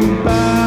back.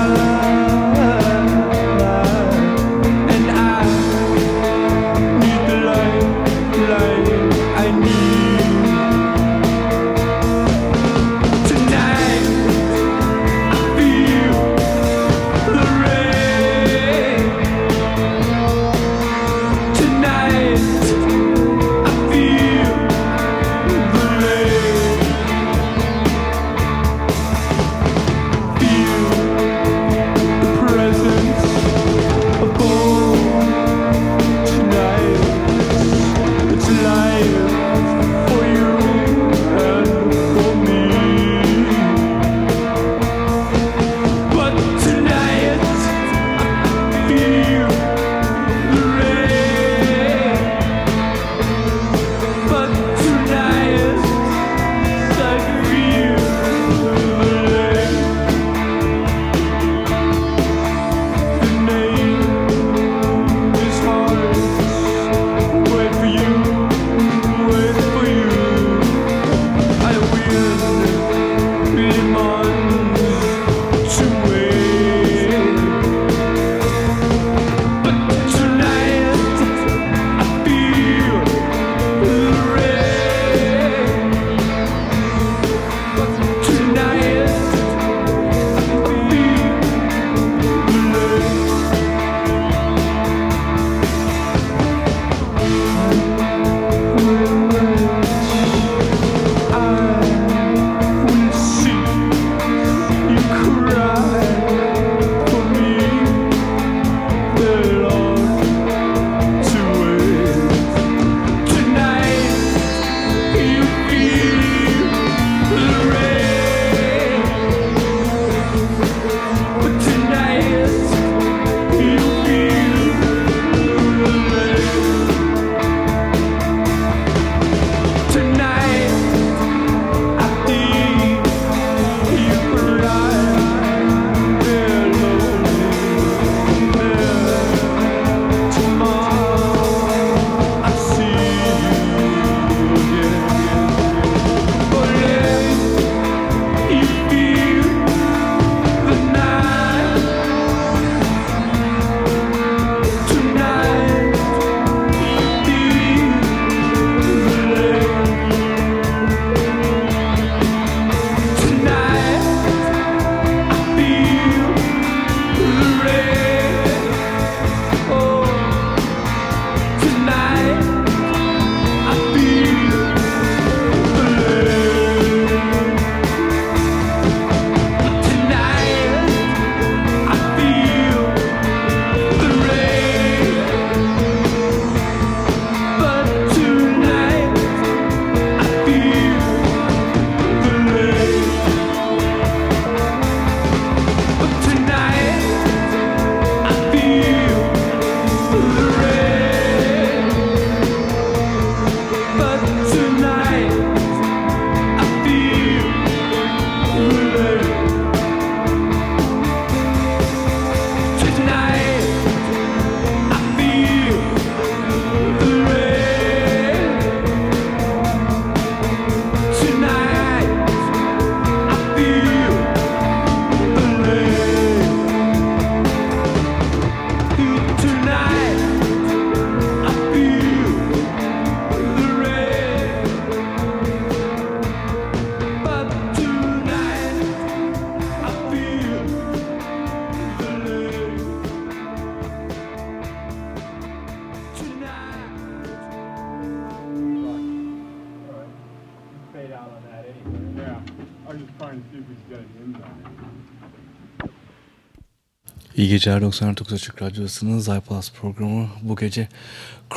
İyi geceler 99 Açık Radyosu'nun Zaypalas programı bu gece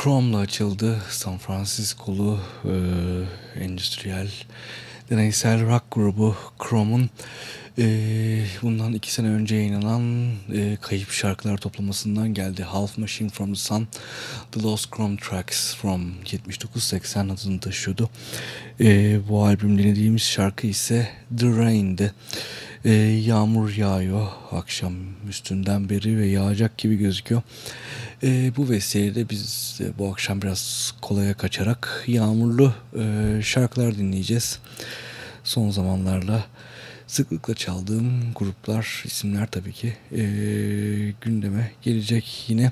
Chrome'la açıldı. San Francisco'lu e, endüstriyel deneysel rock grubu Chrome'un e, bundan iki sene önce yayınlanan e, kayıp şarkılar toplamasından geldi. Half Machine from the Sun, The Lost Chrome Tracks from 79-80 adını taşıyordu. E, bu albüm dinlediğimiz şarkı ise The Rain'di. E, yağmur yağıyor akşam üstünden beri ve yağacak gibi gözüküyor. E, bu vesileyle biz e, bu akşam biraz kolaya kaçarak yağmurlu e, şarkılar dinleyeceğiz. Son zamanlarda sıklıkla çaldığım gruplar, isimler tabii ki e, gündeme gelecek yine.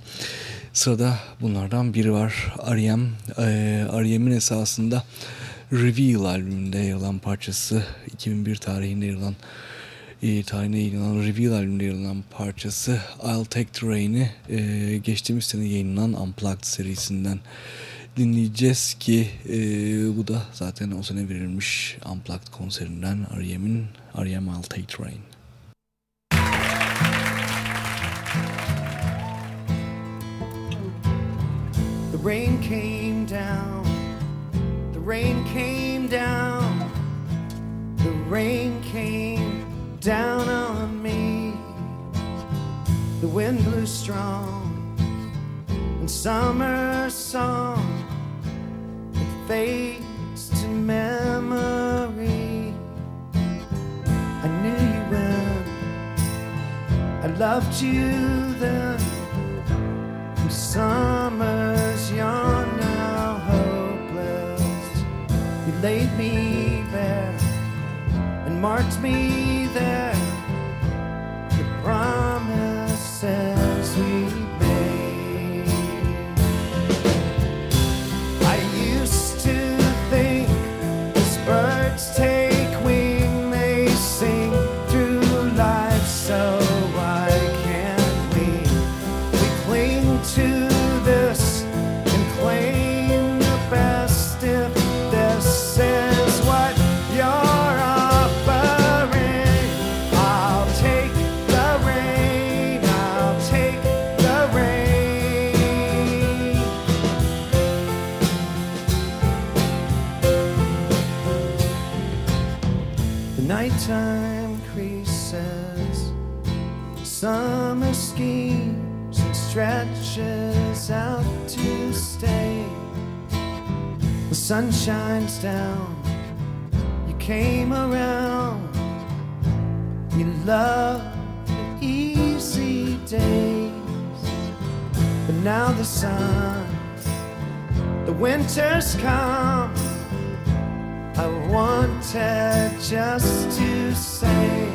Sırada bunlardan biri var. R.E.M. E, R.E.M'in esasında Reveal albümünde yer alan parçası 2001 tarihinde yer alan e, tarihine yayınlanan Reveal albümünde yayınlanan parçası I'll Take the Rain'i e, geçtiğimiz sene yayınlanan Unplugged serisinden dinleyeceğiz ki e, bu da zaten o sene verilmiş Unplugged konserinden R.E.M'in R.E.M. I'll Take the Rain. The rain came down, the rain came down, the rain came down on me. The wind blew strong, and summer song fades to memory. I knew you when I loved you then. And summer's yawn now hopeless. You laid me bare and marked me there. Sun shines down, you came around, you love the easy days. But now the sun, the winter's come. I wanted just to say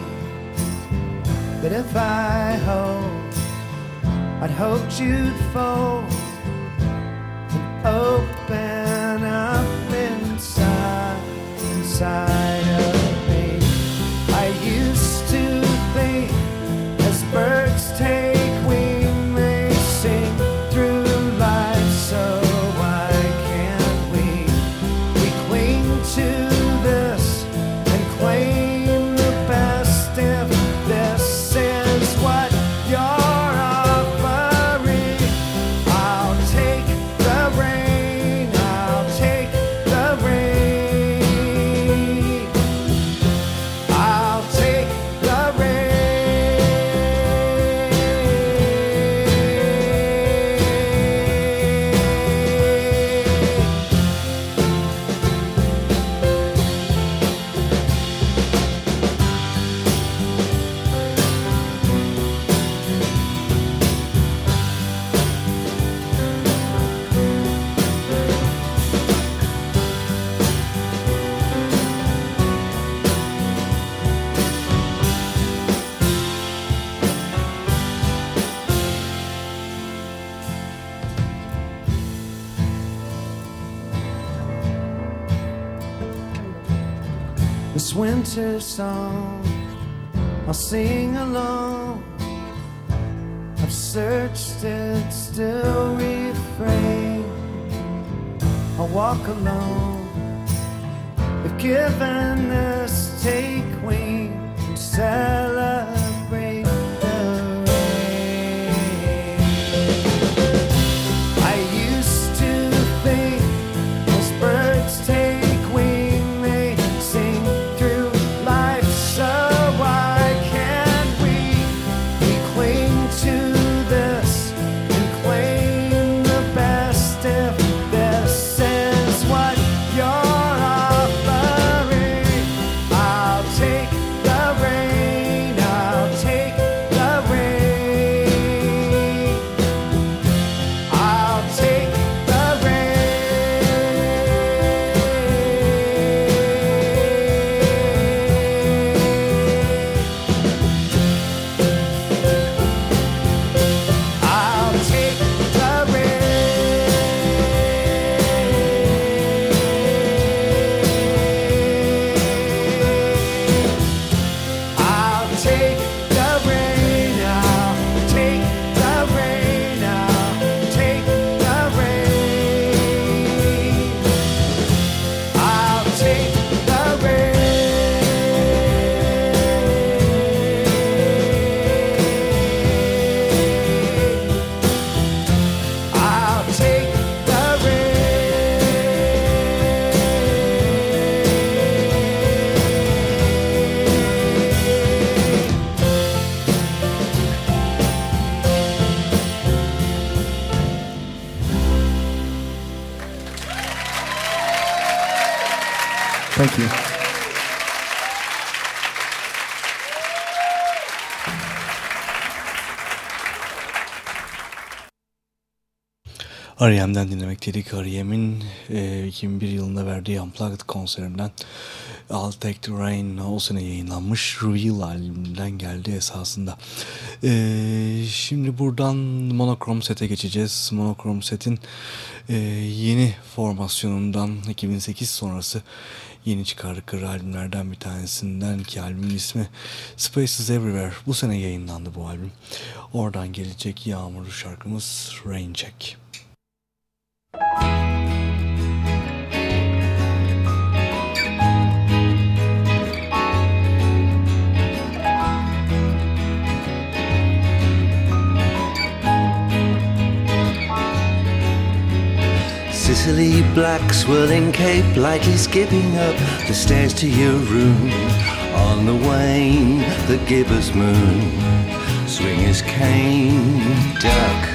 that if I hoped, I'd hoped you'd fold and open inside R.E.M'den dinlemekteydik. R.E.M'in e, 2001 yılında verdiği Unplugged konserinden I'll Take the Rain o sene yayınlanmış Real albümünden geldi esasında. E, şimdi buradan Monochrome Set'e geçeceğiz. Monochrome Set'in e, yeni formasyonundan 2008 sonrası yeni çıkardıkları albümlerden bir tanesinden ki albümün ismi Spaces Everywhere. Bu sene yayınlandı bu albüm. Oradan gelecek yağmurlu şarkımız Rain Check. Sicily black swirling cape lightly skipping up the stairs to your room. On the wane the gibbous moon swing his cane duck.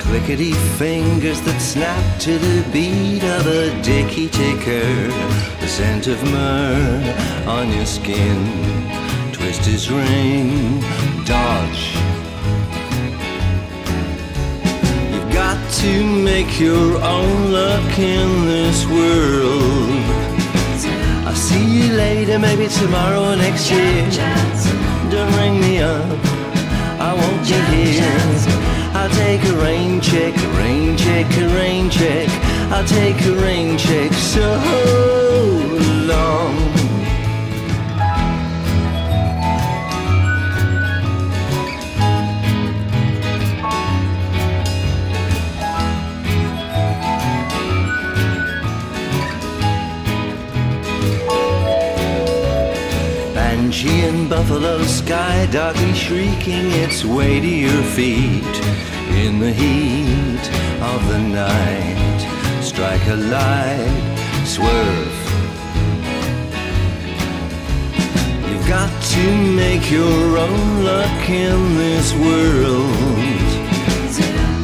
Clickety fingers that snap to the beat of a dicky ticker. The scent of myrrh on your skin. Twist his ring dodge to make your own luck in this world. I'll see you later, maybe tomorrow or next year. Don't ring me up, I won't be here. I'll take a rain check, a rain check, a rain check. I'll take a rain check so long. Banshee and buffalo sky darkly shrieking its way to your feet in the heat of the night. Strike a light, swerve. You've got to make your own luck in this world.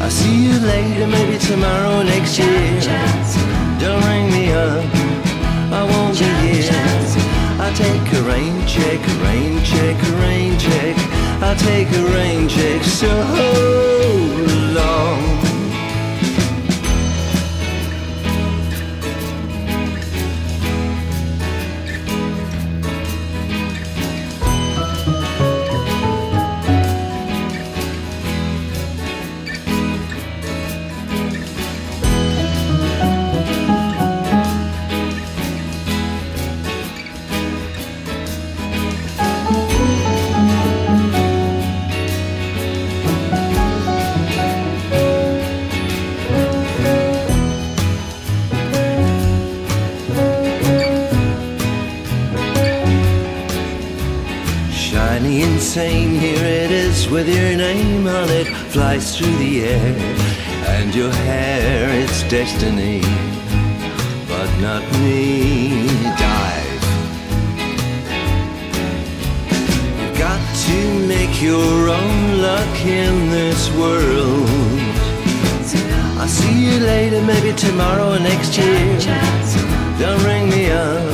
I'll see you later, maybe tomorrow, next year. Don't ring me up, I won't be here. I'll take a rain check, a rain check, a rain check. I'll take a rain check so long. With your name on it, flies through the air, and your hair, it's destiny, but not me. Dive. You've got to make your own luck in this world. I'll see you later, maybe tomorrow or next year. Don't ring me up,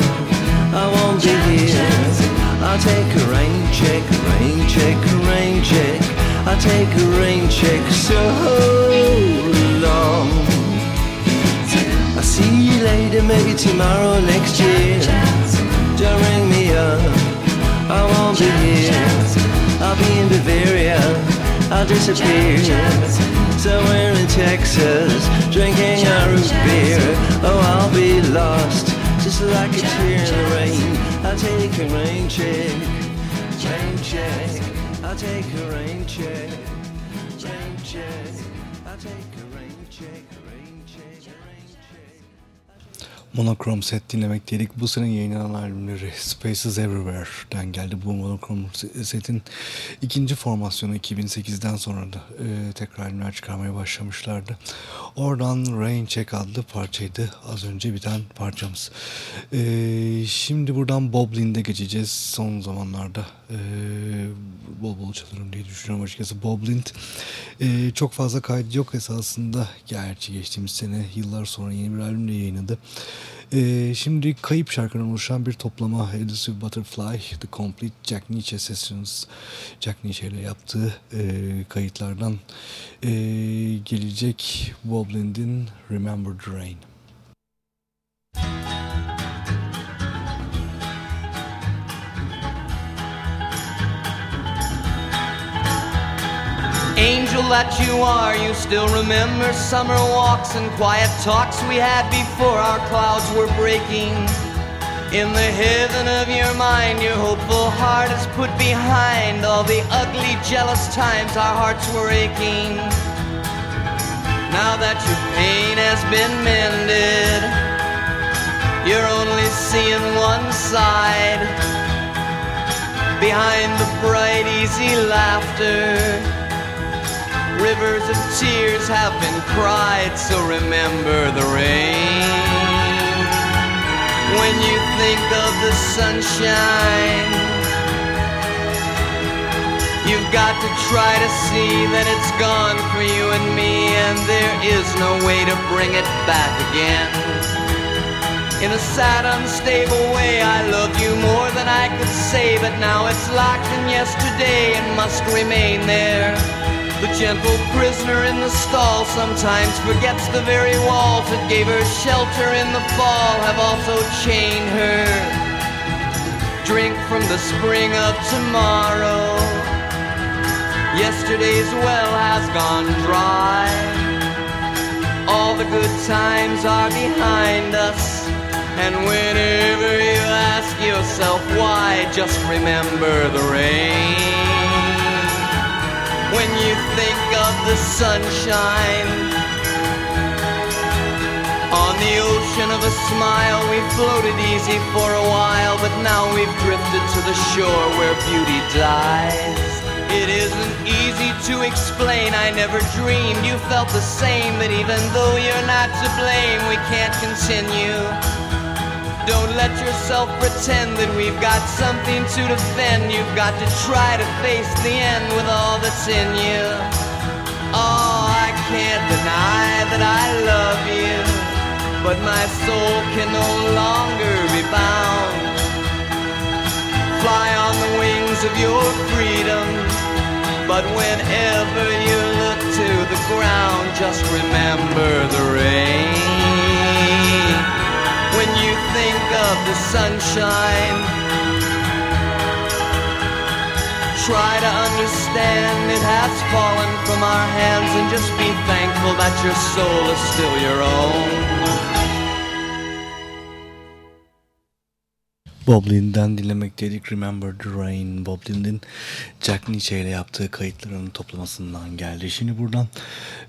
I'll take a rain check, rain check, rain check. I'll take a rain check so long. I'll see you later, maybe tomorrow next year. Don't ring me up, I won't be here. I'll be in Bavaria, I'll disappear. Somewhere in Texas, drinking a root beer. Oh, I'll be lost, just like a tear in the rain. I'll take a rain check, rain check. I'll take a rain check, rain check. I'll take a rain check, Monochrome set dinlemekteydik. Bu sene yayınlanan albümleri Spaces Everywhere'den geldi. Bu Monochrome setin ikinci formasyonu 2008'den sonra da e, tekrar albümler çıkarmaya başlamışlardı. Oradan Rain Check adlı parçaydı az önce biten parçamız. E, şimdi buradan Boblin'de geçeceğiz. Son zamanlarda e, bol bol çalarım diye düşünüyorum açıkçası. Boblind e, çok fazla kaydı yok esasında. Gerçi geçtiğimiz sene yıllar sonra yeni bir albümle yayınladı. Ee, şimdi kayıp şarkıdan oluşan bir toplama Elusive Butterfly, The Complete Jack Nietzsche Sessions, Jack Nietzsche ile yaptığı e, kayıtlardan e, gelecek Woblind'in Remember the Rain. Angel that you are, you still remember summer walks and quiet talks we had before our clouds were breaking. In the heaven of your mind, your hopeful heart is put behind all the ugly, jealous times our hearts were aching. Now that your pain has been mended, you're only seeing one side. Behind the bright, easy laughter, Rivers of tears have been cried, so remember the rain. When you think of the sunshine, you've got to try to see that it's gone for you and me, and there is no way to bring it back again. In a sad, unstable way, I loved you more than I could say, but now it's locked in yesterday and must remain there. The gentle prisoner in the stall sometimes forgets the very walls that gave her shelter in the fall have also chained her. Drink from the spring of tomorrow. Yesterday's well has gone dry. All the good times are behind us. And whenever you ask yourself why, just remember the rain when you think of the sunshine. On the ocean of a smile, we floated easy for a while, but now we've drifted to the shore where beauty dies. It isn't easy to explain, I never dreamed you felt the same, but even though you're not to blame, we can't continue. Don't let yourself pretend that we've got something to defend. You've got to try to face the end with all that's in you. Oh, I can't deny that I love you, but my soul can no longer be bound. Fly on the wings of your freedom, but whenever you look to the ground, just remember the rain you think of the sunshine. Try to understand it has fallen from our hands and just be thankful that your soul is still your own. Bob Lynn'den dinlemekteydik. Remember the Rain. Bob Lynn'in Jack Nietzsche ile yaptığı kayıtların toplamasından geldi. Şimdi buradan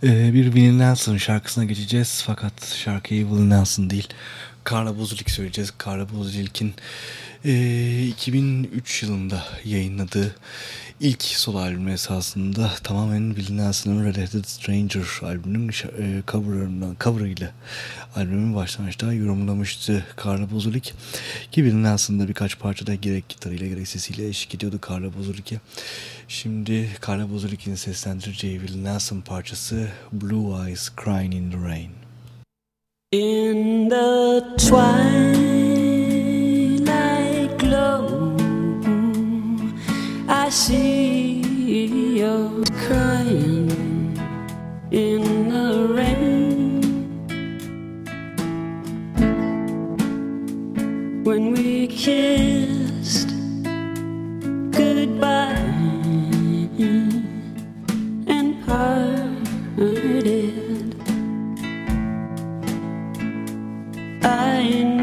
e, bir Willie Nelson şarkısına geçeceğiz. Fakat şarkıyı Willie Nelson değil, Carla Bozulik söyleyeceğiz. Carla Bozulik'in e, 2003 yılında yayınladığı ilk solo albümü esasında tamamen Willie Nelson'ın Red-Headed Stranger albümünün e, cover'ından, cover'ıyla albümün başlangıçta yorumlamıştı Carla Bozulik. Ki Willie Nelson'da birkaç parçada gerek gitarıyla gerek sesiyle eşlik ediyordu Carla Bozulik'e. Şimdi Carla Bozulik'in seslendireceği Willie Nelson parçası Blue Eyes Crying in the Rain. In the twilight glow, I see you crying in the rain. When we kissed goodbye find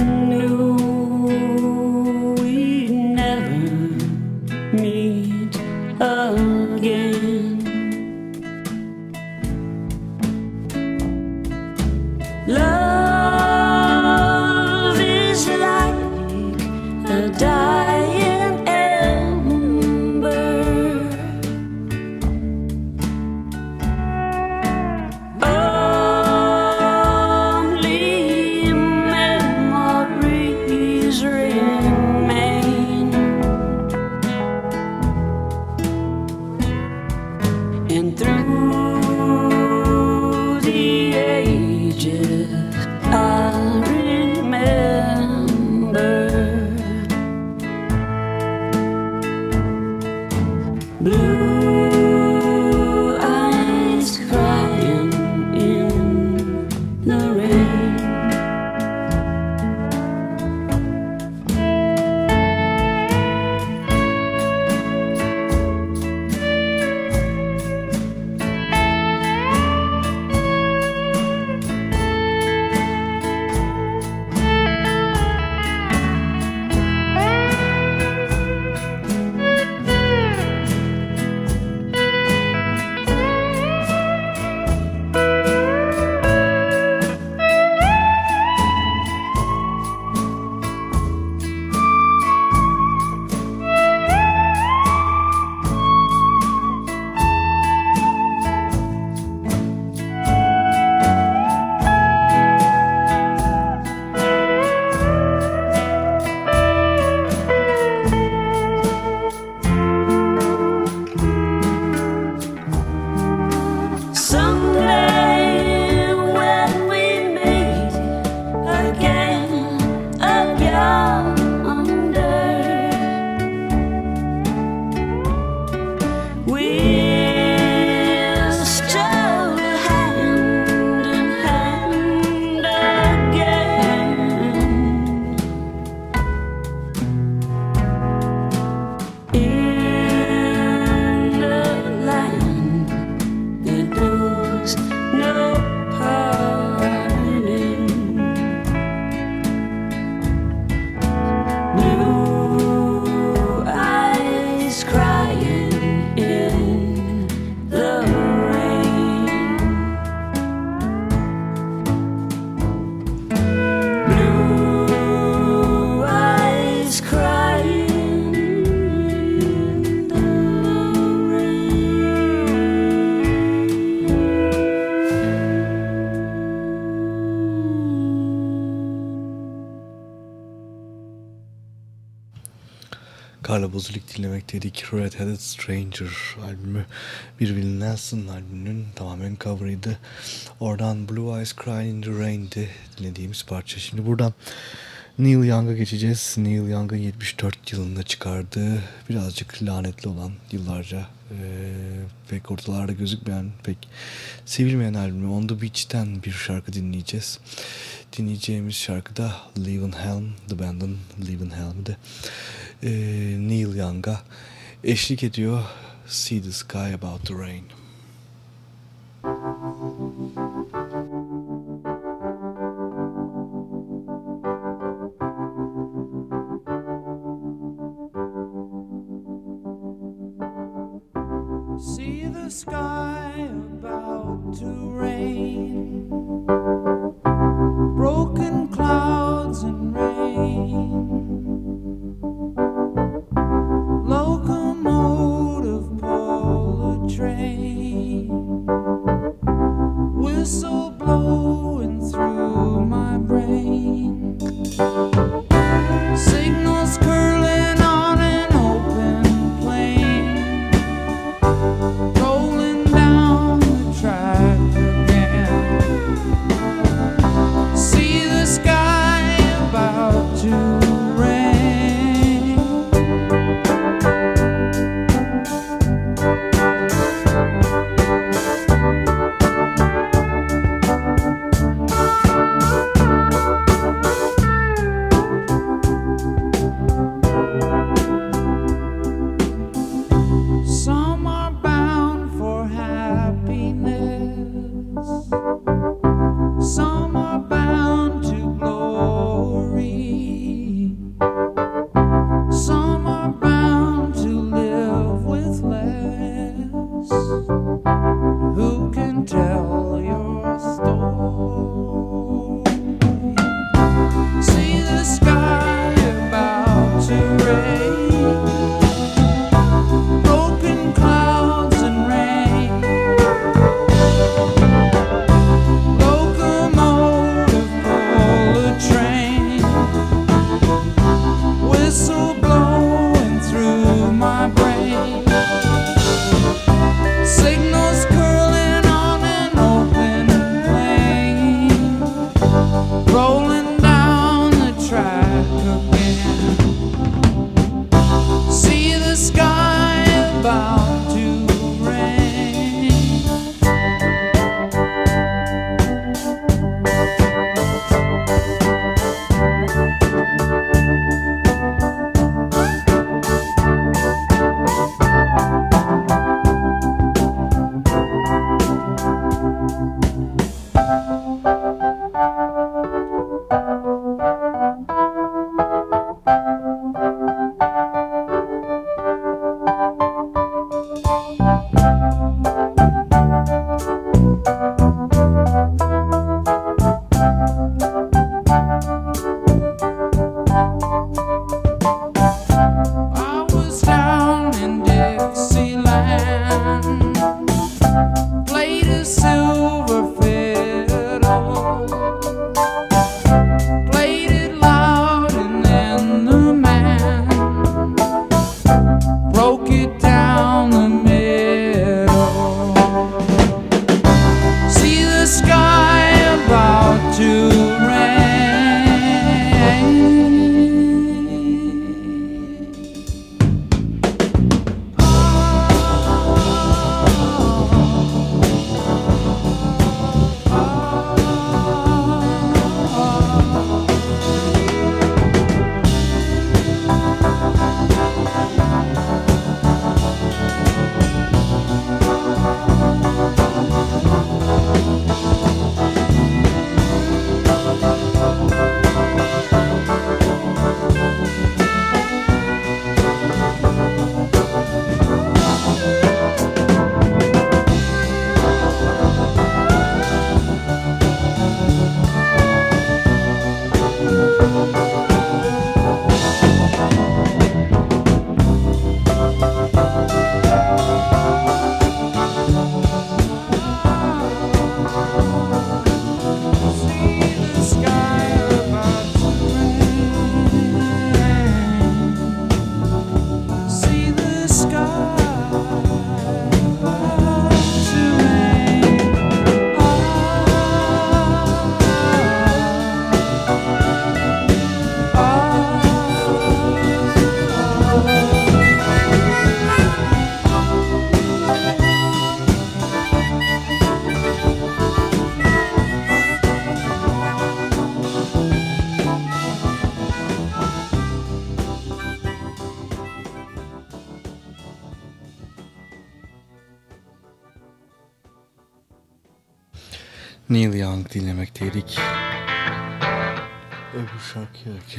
and through the ages, Carla Bozulik dinlemekteydik. Red-Headed Stranger albümü bir Willie Nelson albümünün tamamen cover'ıydı. Oradan Blue Eyes Crying in the Rain'di dinlediğimiz parça. Şimdi buradan Neil Young'a geçeceğiz. Neil Young'ın 74 yılında çıkardığı birazcık lanetli olan yıllarca eee, pek ortalarda gözükmeyen pek sevilmeyen albümü On The Beach'ten bir şarkı dinleyeceğiz. Dinleyeceğimiz şarkı da Leavin' Helm, The Band'ın Leavin' Helm'de eee, Neil Young'a eşlik ediyor. See the Sky About the Rain. See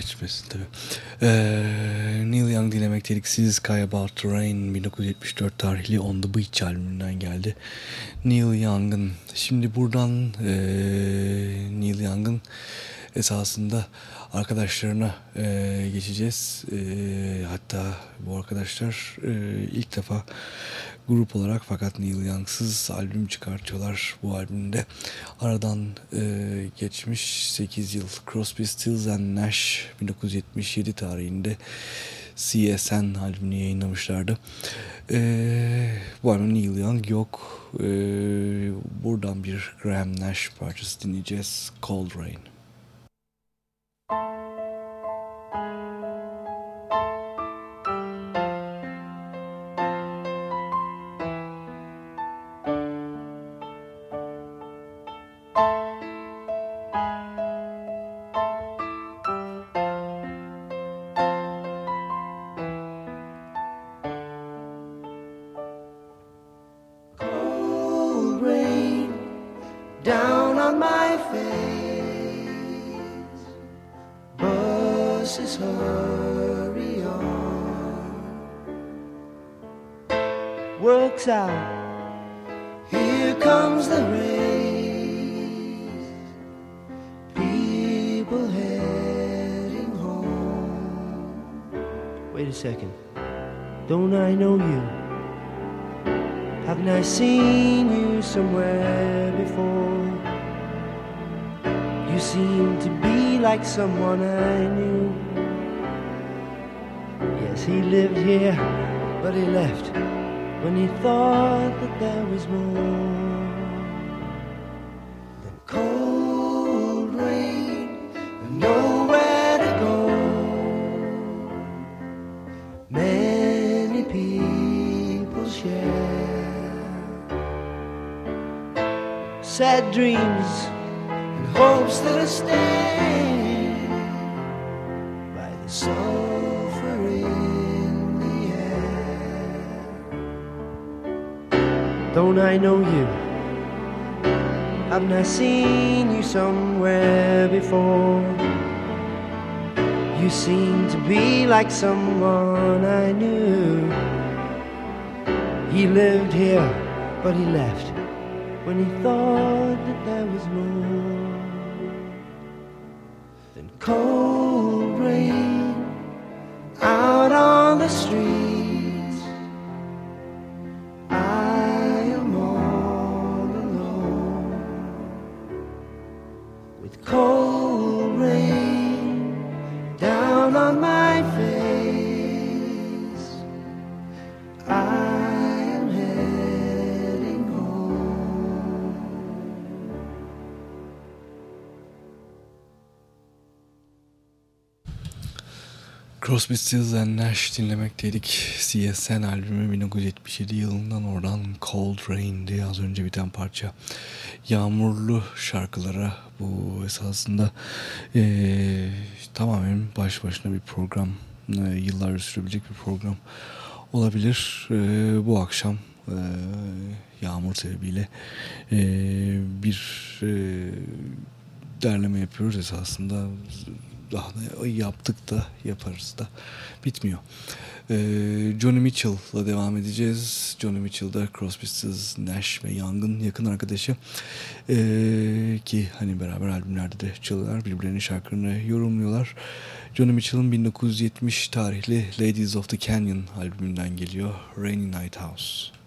geçmesin tabi. Ee, Neil Young dinlemekteydik. Siz Sky About the Rain 1974 tarihli On The Beach albümünden geldi. Neil Young'ın şimdi buradan ee, Neil Young'ın esasında arkadaşlarına e, geçeceğiz. E, hatta bu arkadaşlar e, ilk defa grup olarak fakat Neil Young'sız albüm çıkartıyorlar bu albümde. Aradan e, geçmiş 8 yıl Crosby, Stills and Nash 1977 tarihinde CSN albümünü yayınlamışlardı. E, bu albüm Neil Young yok. E, buradan bir Graham Nash parçası dinleyeceğiz. Cold Rain. When he thought that there was more. The cold rain, and nowhere to go. Many people share sad dreams and hopes that are staying by the sulfur Don't I know you? Haven't I seen you somewhere before? You seem to be like someone I knew. He lived here, but he left when he thought that there was more. than cold rain out on the streets. Crosby, Stills Nash dinlemekteydik. CSN albümü 1977 yılından oradan Cold Rain'di az önce biten parça. Yağmurlu şarkılara bu esasında eee, tamamen baş başına bir program, eee, yıllar sürebilecek bir program olabilir. Eee, bu akşam eee, yağmur sebebiyle eee, bir eee, derleme yapıyoruz esasında daha da yaptık da yaparız da bitmiyor. Ee, Johnny Mitchell'la devam edeceğiz. Johnny Mitchell da Crosby, Stills, Nash ve Young'ın yakın arkadaşı Ee, ki hani beraber albümlerde de çalıyorlar birbirlerinin şarkılarını yorumluyorlar. Johnny Mitchell'ın 1970 tarihli Ladies of the Canyon albümünden geliyor Rainy Night House.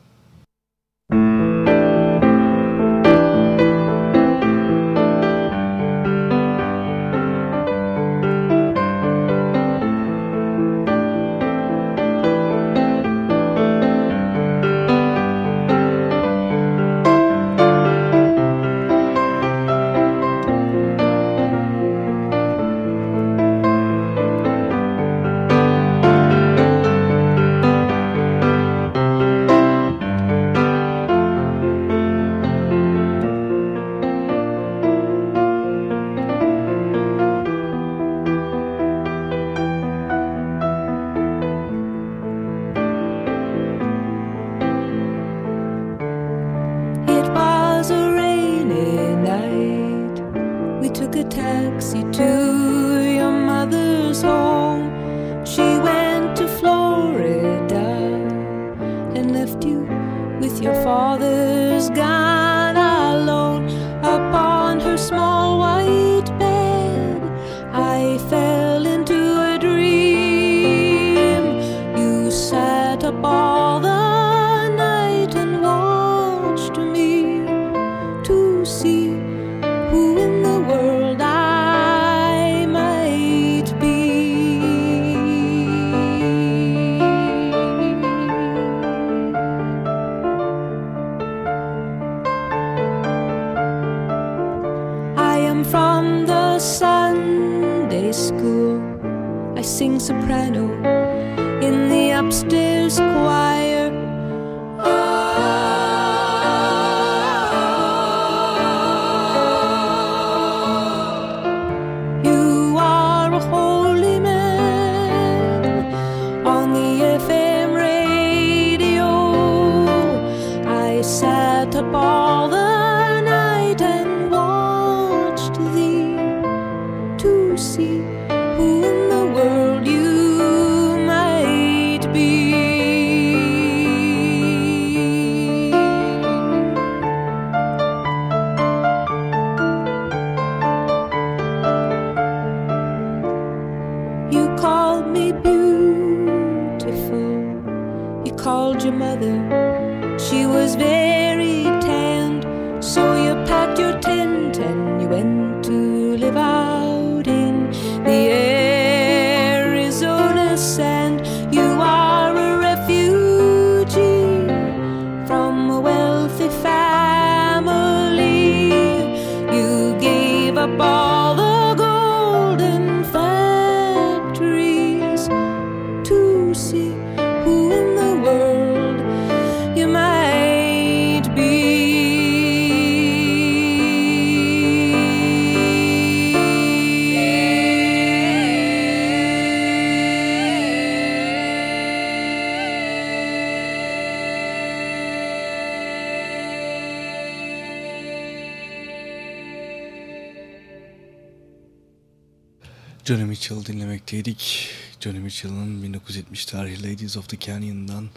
Your mother. Dinlemekteydik. Johnny Mitchell'ın 1970 tarihli Ladies of the Canyon'dan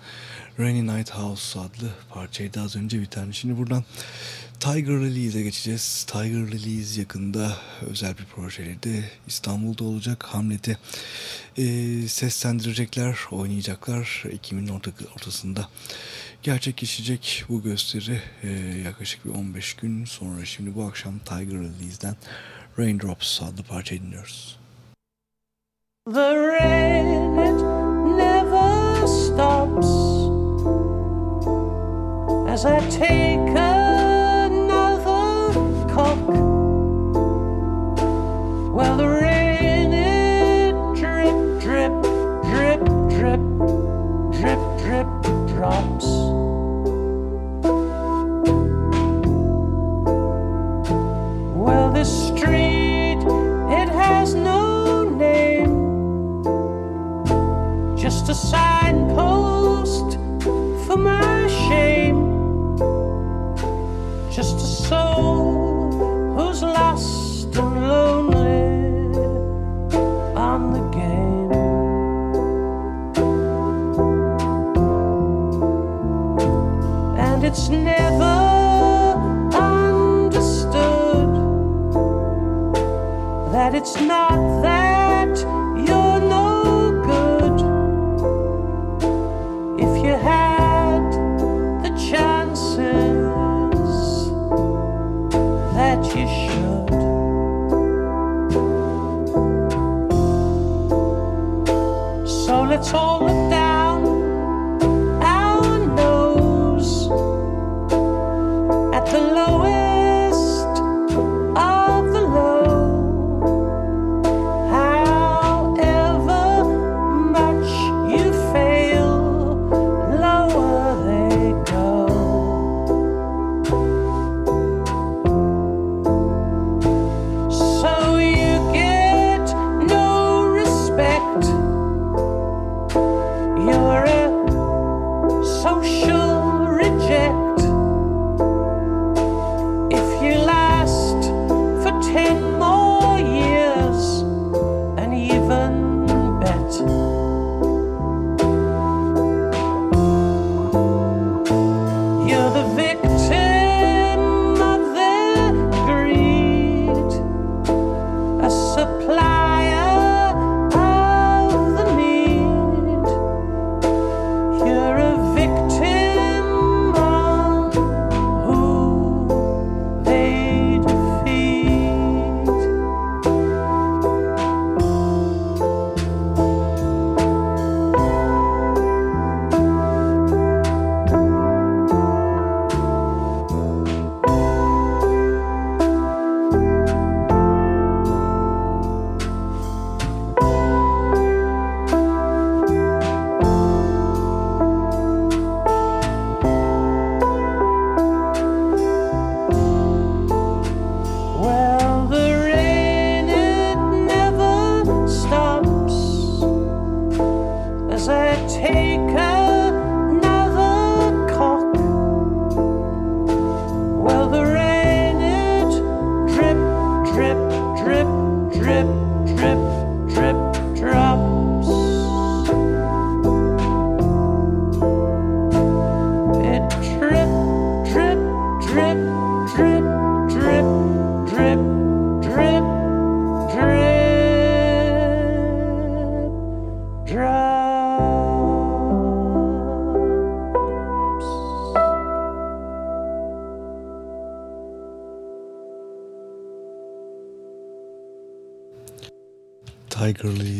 Rainy Night House adlı parçaydı az önce biten. Şimdi buradan Tiger Release'e geçeceğiz. Tiger Release yakında özel bir projeleri İstanbul'da olacak. Hamlet'i e, seslendirecekler, oynayacaklar. Ekim'in orta- ortasında gerçekleşecek bu gösteri e, yaklaşık bir 15 gün sonra. Şimdi bu akşam Tiger Release'den Raindrops adlı parçayı dinliyoruz. The rain it never stops as I take another cock. Well, the rain it drip, drip, drip, drip, drip, drip drops. Well, this street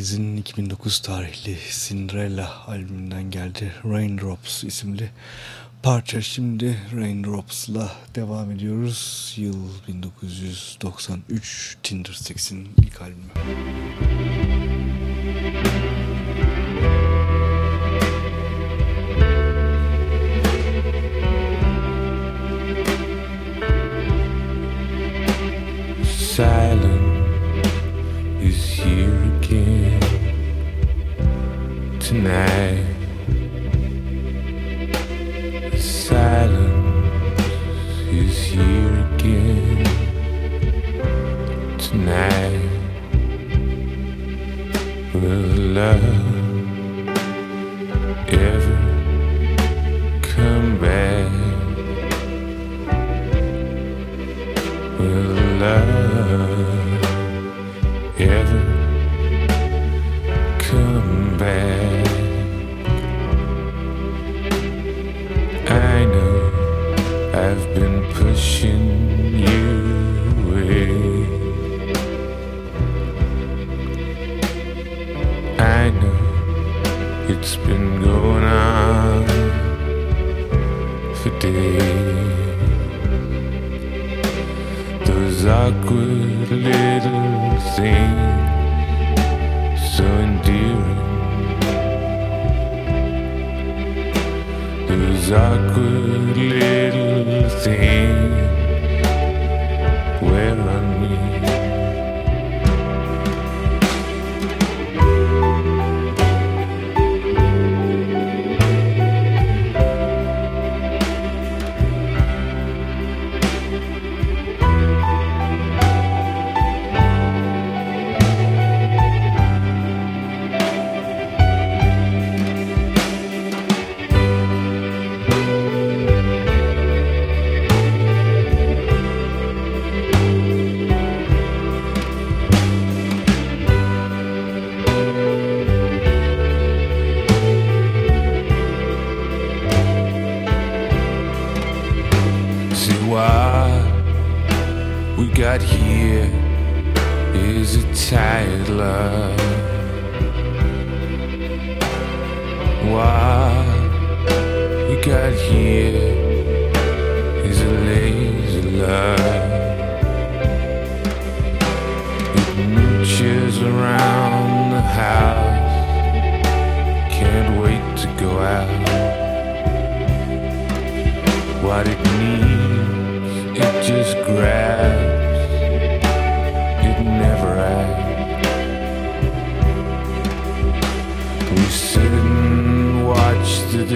Cengiz'in 2009 tarihli Cinderella albümünden geldi Raindrops isimli parça. Şimdi Raindrops'la devam ediyoruz. Yıl 1993 Tinder Sex'in ilk albümü. Müzik heaven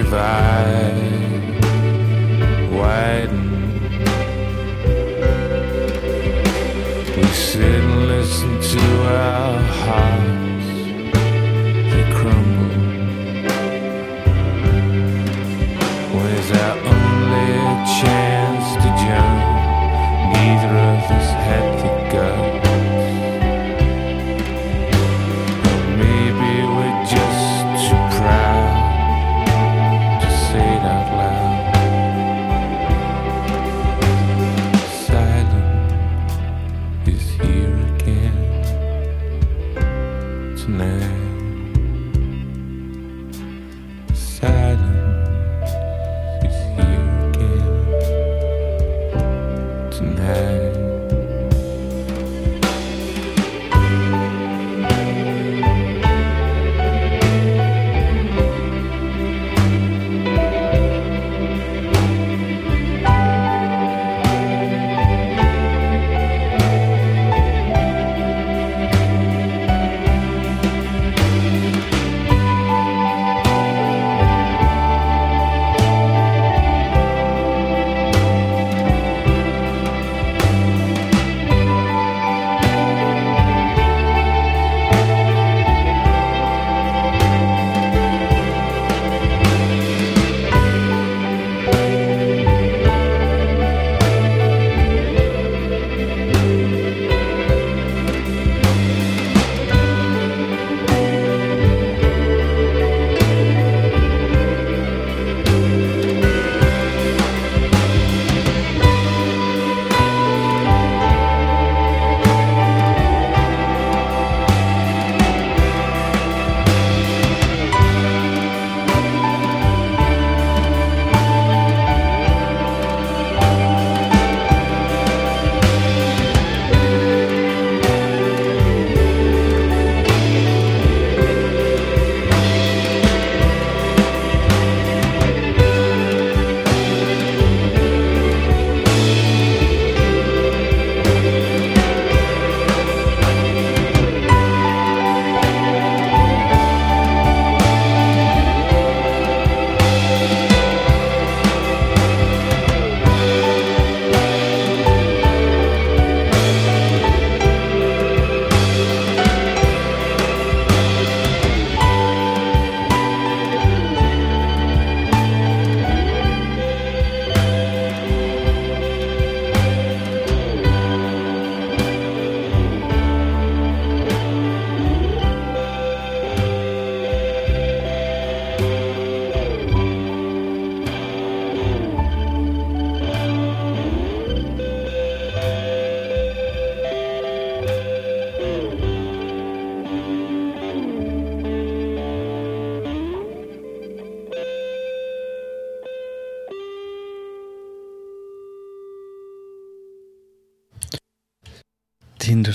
divide widen. We sit and listen to our heart.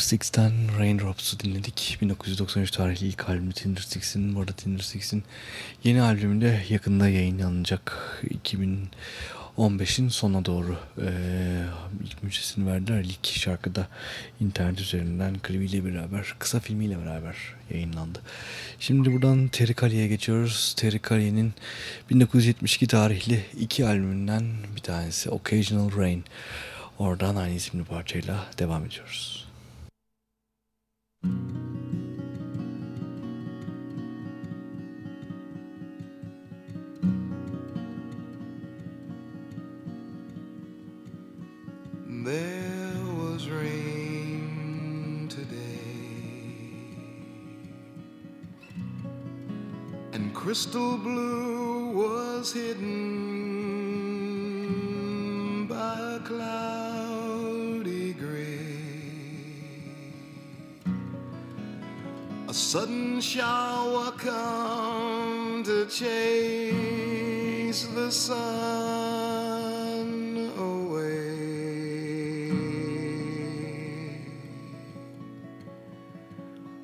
Six'ten Raindrops'u dinledik. 1993 tarihli ilk albümü Tinder Six'in. Bu arada Tinder Six'in yeni albümünde yakında yayınlanacak. 2015'in sonuna doğru e, ilk müjdesini verdiler. İlk şarkıda internet üzerinden klibiyle beraber, kısa filmiyle beraber yayınlandı. Şimdi buradan Terry Calli'ye geçiyoruz. Terry Calli'nin 1972 tarihli iki albümünden bir tanesi Occasional Rain. Oradan aynı isimli parçayla devam ediyoruz. Crystal blue was hidden sudden shower come to chase the sun away.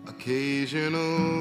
Occasional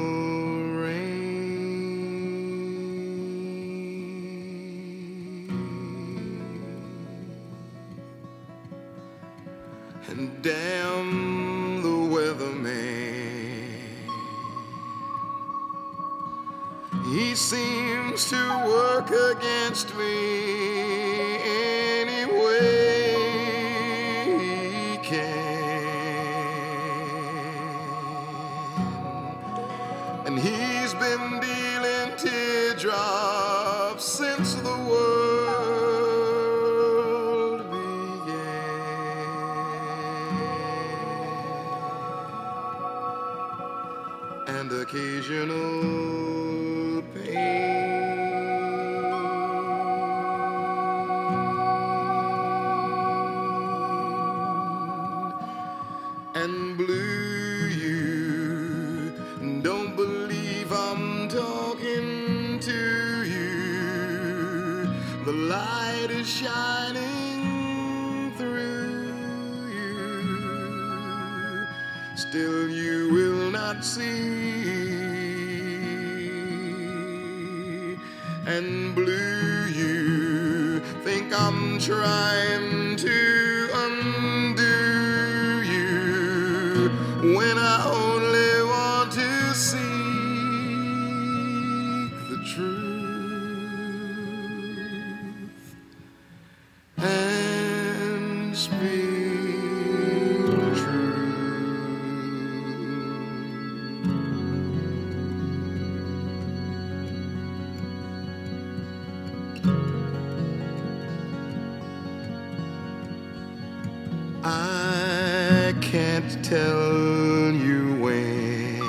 tell you when,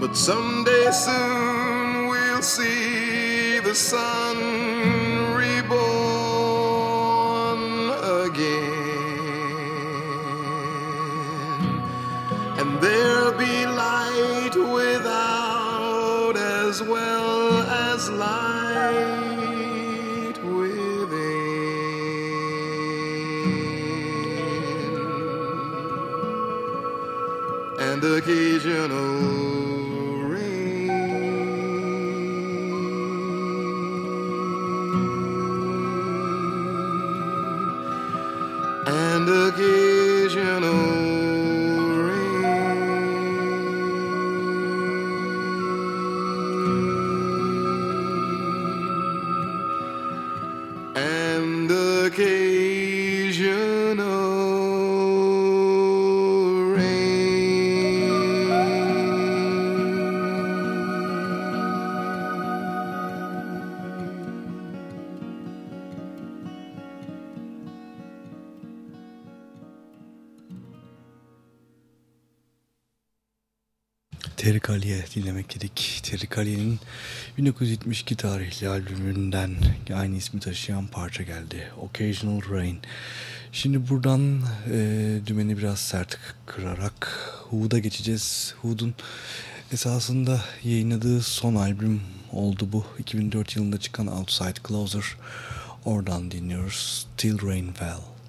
but someday soon we'll see the sun reborn again, and there'll be light without as well as light Dinlemek dedik. Terry Callier'in 1972 tarihli albümünden aynı ismi taşıyan parça geldi. Occasional Rain. Şimdi buradan e, dümeni biraz sert kırarak Who'da geçeceğiz. Who'dun esasında yayınladığı son albüm oldu bu. 2004 yılında çıkan Outside Closer. Oradan dinliyoruz. Still Rain Fell.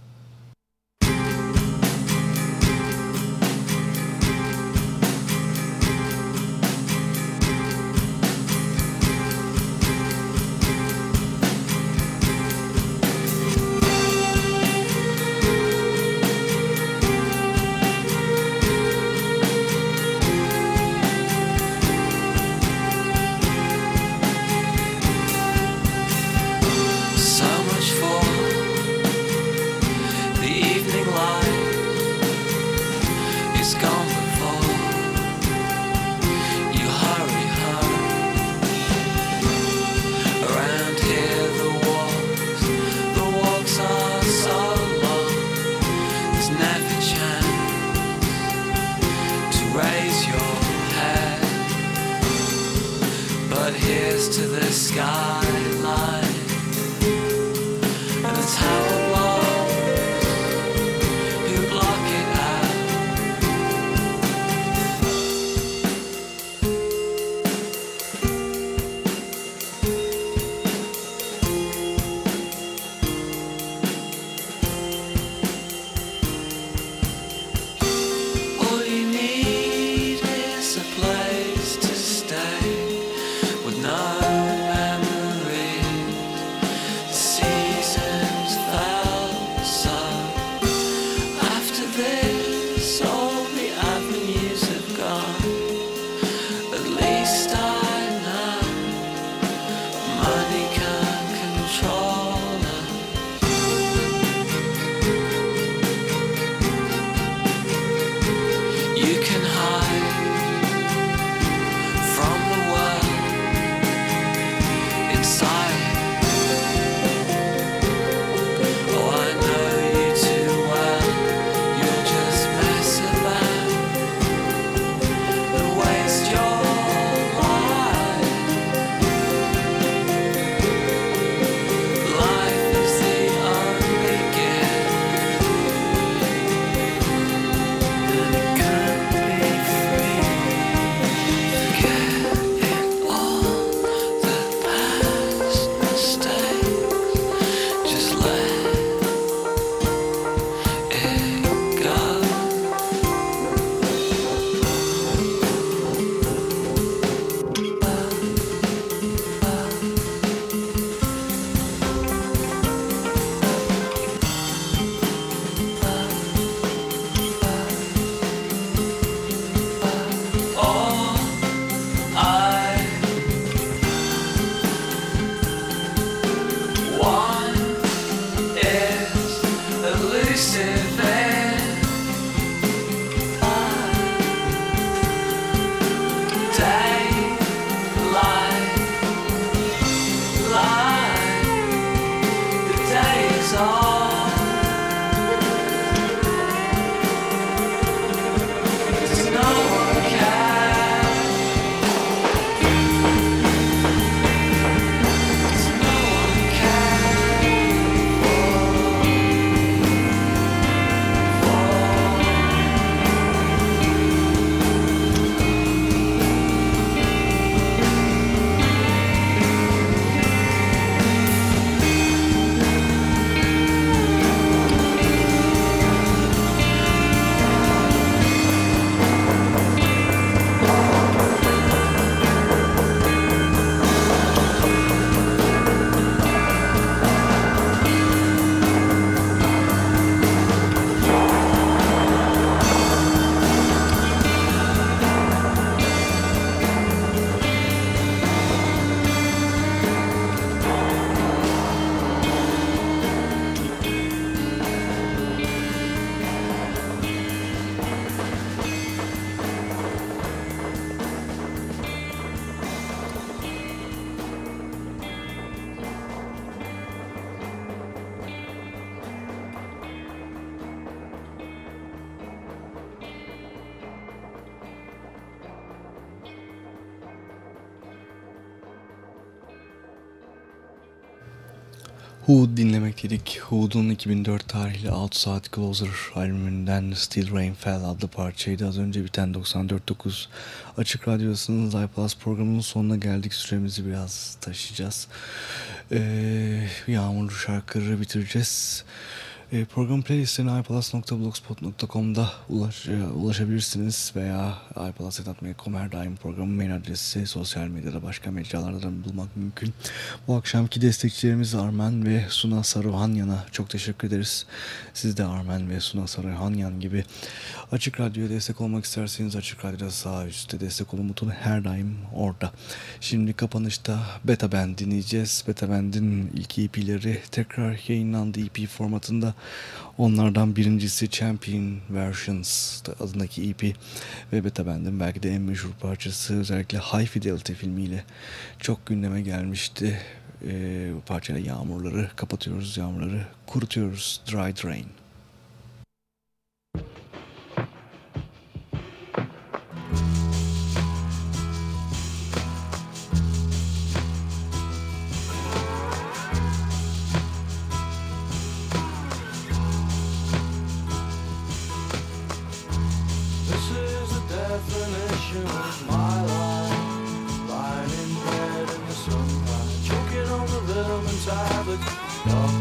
Who dinlemekteydik. Who'dun 2004 tarihli Outside Closer albümünden Still Rain Fell adlı parçaydı. Az önce biten 94.9 Açık Radyosu'nun Plus programının sonuna geldik. Süremizi biraz taşıyacağız. Ee, yağmurlu şarkıları bitireceğiz. E, program playlistlerine iPlus.blogspot.com'da ulaş, e, ulaşabilirsiniz veya iPlus.com her daim programın mail adresi sosyal medyada başka mecralarda da bulmak mümkün. Bu akşamki destekçilerimiz Armen ve Suna Saruhanyan'a çok teşekkür ederiz. Siz de Armen ve Suna Saruhanyan gibi Açık Radyo'ya destek olmak isterseniz Açık Radyo'da sağ üstte destek olun butonu her daim orada. Şimdi kapanışta Beta Band dinleyeceğiz. Beta Band'in ilk EP'leri tekrar yayınlandı EP formatında. Onlardan birincisi Champion Versions adındaki EP ve Beta Band'in belki de en meşhur parçası özellikle High Fidelity filmiyle çok gündeme gelmişti. Ee, bu parçayla yağmurları kapatıyoruz, yağmurları kurutuyoruz. Dry Drain. Thank you. Stop.